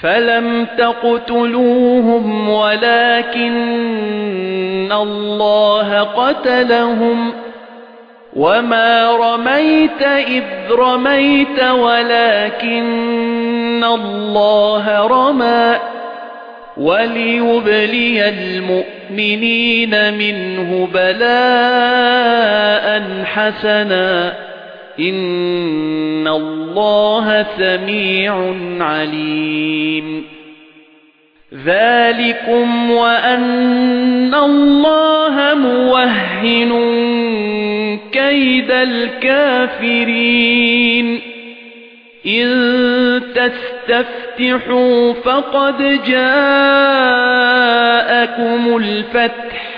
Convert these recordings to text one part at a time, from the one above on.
فَلَمْ تَقْتُلُوهُمْ وَلَكِنَّ اللَّهَ قَتَلَهُمْ وَمَا رَمَيْتَ إِذْ رَمَيْتَ وَلَكِنَّ اللَّهَ رَمَى وَلِيُبْلِيَ الْمُؤْمِنِينَ مِنْهُ بَلَاءً حَسَنًا إِنَّ اللَّهَ سَمِيعٌ عَلِيمٌ ذَلِكُمْ وَأَنَّ اللَّهَ مُوَهِّنٌ كَيْدَ الْكَافِرِينَ إِن تَسْتَفْتِحُوا فَقَدْ جَاءَكُمُ الْفَتْحُ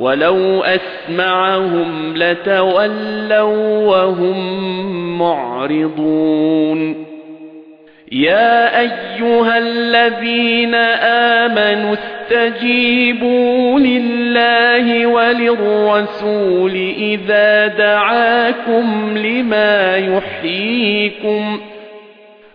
وَلَوْ أَسْمَعَهُمْ لَتَوَلَّوْا وَهُمْ مُعْرِضُونَ يَا أَيُّهَا الَّذِينَ آمَنُوا اسْتَجِيبُوا لِلَّهِ وَلِلرَّسُولِ إِذَا دَعَاكُمْ لِمَا يُحْيِيكُمْ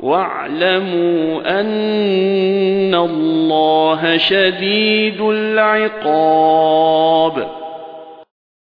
وَاعْلَمُوا أَنَّ اللَّهَ شَدِيدُ الْعِقَابِ.